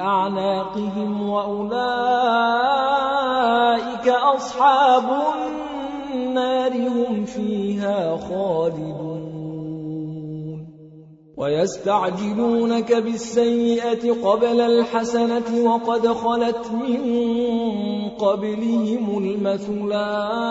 أعناقهم وأولئك أصحاب النار هم فيها خالدون. ويستعجلونك بالسيئة قبل الحسنة وقد خلت من قبلهم المثلات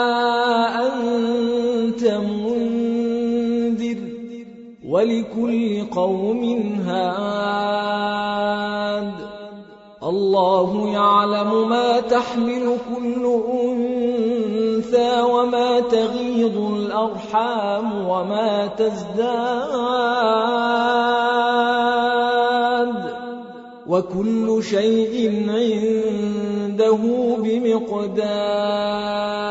ولكل قوم هاد. الله يعلم ما تحمل كل أنثى وما تغيض الأرحام وما تزداد. وكل شيء عنده بمقدار.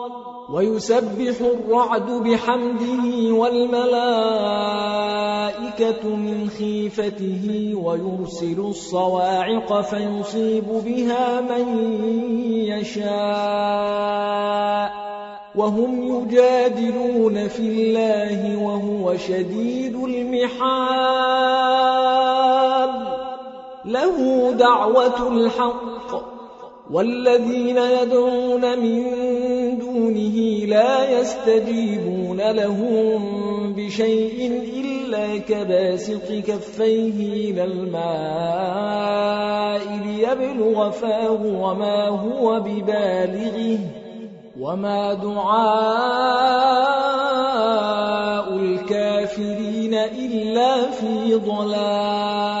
ويسبح الرعد بحمده والملائكة من خيفته ويرسل الصواعق فيصيب بها من يشاء وهم يجادلون في الله وهو شديد المحال. له دعوة الحق والذين يدعون من دونه لا يستجيبون لهم بشيء إلا كباسط كفيه إلى الماء ليبلغ فاه وما هو ببالغه وما دعاء الكافرين إلا في ضلال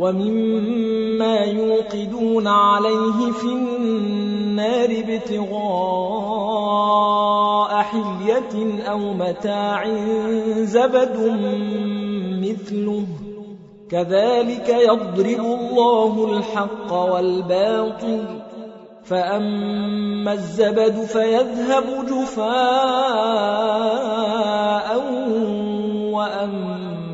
ومما يوقدون عليه في النار ابتغاء حلية أو متاع زبد مثله. كذلك يضرب الله الحق والباطل. فأما الزبد فيذهب جفاء وأما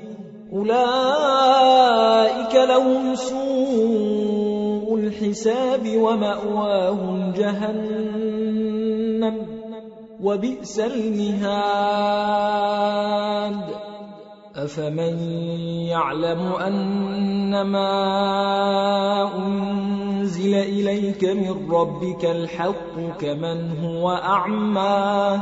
أولئك لهم سوء الحساب ومأواهم جهنم وبئس المهاد. أفمن يعلم أنما أنزل إليك من ربك الحق كمن هو أعمى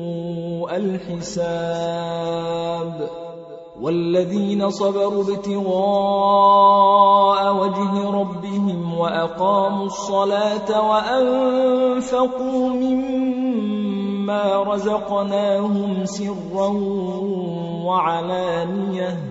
الحساب والذين صبروا ابتغاء وجه ربهم وأقاموا الصلاة وأنفقوا مما رزقناهم سرا وعلانية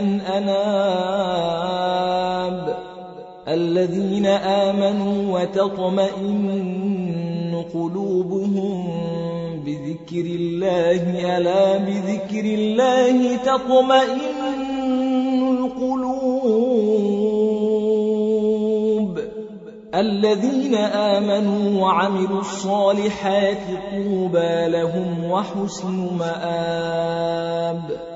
من أناب الذين آمنوا وتطمئن قلوبهم بذكر الله ألا بذكر الله تطمئن القلوب؟ الذين آمنوا وعملوا الصالحات طوبى لهم وحسن مآب.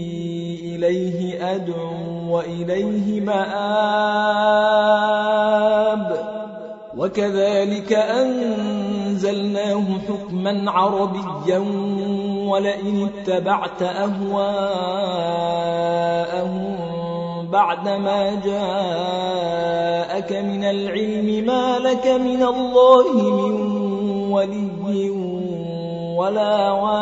إليه أدعو وإليه مآب. وكذلك أنزلناه حكما عربيا ولئن اتبعت أهواءهم بعدما جاءك من العلم ما لك من الله من ولي ولا واق.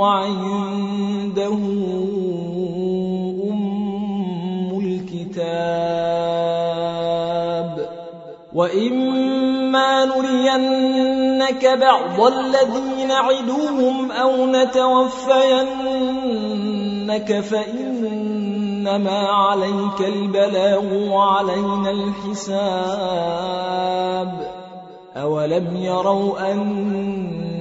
وعنده أم الكتاب وإما نرينك بعض الذين نعدوهم أو نتوفينك فإنما عليك البلاغ وعلينا الحساب أولم يروا